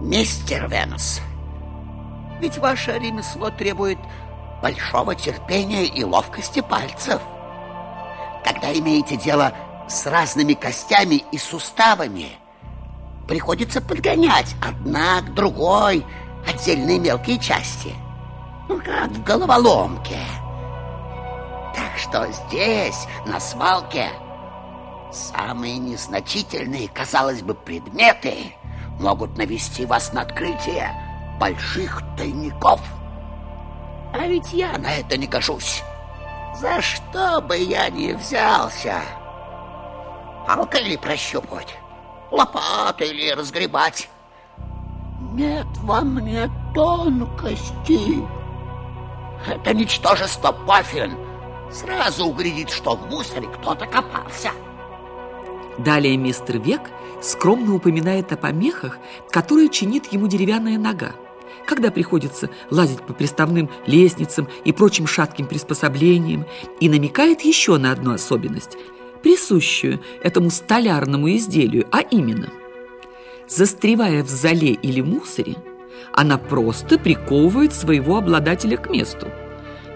Мистер Венус, ведь ваше ремесло требует большого терпения и ловкости пальцев. Когда имеете дело с разными костями и суставами, приходится подгонять одна к другой отдельные мелкие части, ну, как в головоломке. Так что здесь, на свалке, самые незначительные, казалось бы, предметы могут навести вас на открытие больших тайников. А ведь я на это не гожусь. За что бы я ни взялся? Палкой ли прощупывать? Лопатой или разгребать? Нет во мне тонкости. Это ничтожество Паффин сразу углядит, что в мусоре кто-то копался. Далее мистер Век скромно упоминает о помехах, которые чинит ему деревянная нога когда приходится лазить по приставным лестницам и прочим шатким приспособлениям, и намекает еще на одну особенность, присущую этому столярному изделию, а именно, застревая в зале или мусоре, она просто приковывает своего обладателя к месту.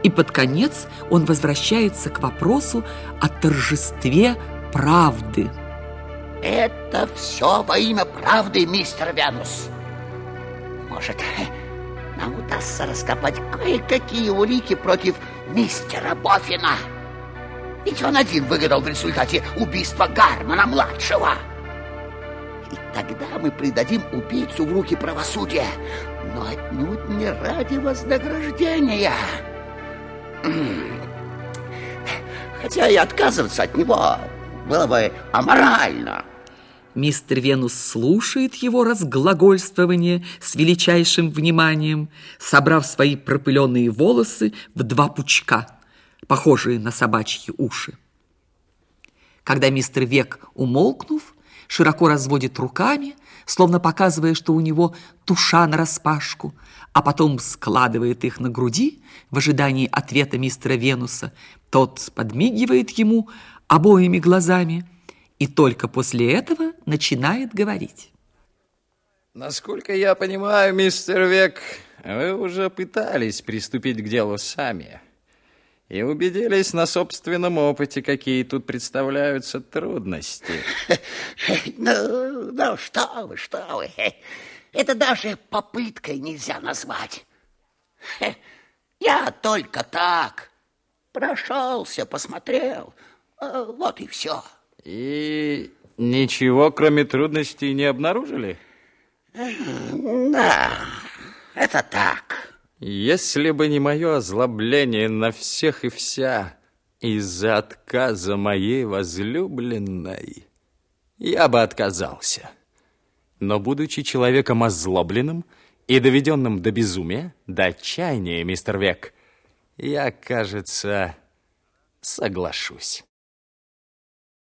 И под конец он возвращается к вопросу о торжестве правды. Это все во имя правды, мистер Вянус. Может, нам удастся раскопать кое-какие улики против мистера Боффина. Ведь он один выгадал в результате убийства Гармана-младшего. И тогда мы придадим убийцу в руки правосудия, но отнюдь не ради вознаграждения. Хотя и отказываться от него было бы аморально. Мистер Венус слушает его разглагольствование с величайшим вниманием, собрав свои пропыленные волосы в два пучка, похожие на собачьи уши. Когда мистер Век, умолкнув, широко разводит руками, словно показывая, что у него туша нараспашку, а потом складывает их на груди в ожидании ответа мистера Венуса, тот подмигивает ему обоими глазами и только после этого начинает говорить. Насколько я понимаю, мистер Век, вы уже пытались приступить к делу сами и убедились на собственном опыте, какие тут представляются трудности. Ну, ну что вы, что вы. Это даже попыткой нельзя назвать. Я только так прошелся, посмотрел, а, вот и все. И Ничего, кроме трудностей, не обнаружили? Да, это так. Если бы не мое озлобление на всех и вся из-за отказа моей возлюбленной, я бы отказался. Но, будучи человеком озлобленным и доведенным до безумия, до отчаяния, мистер Век, я, кажется, соглашусь.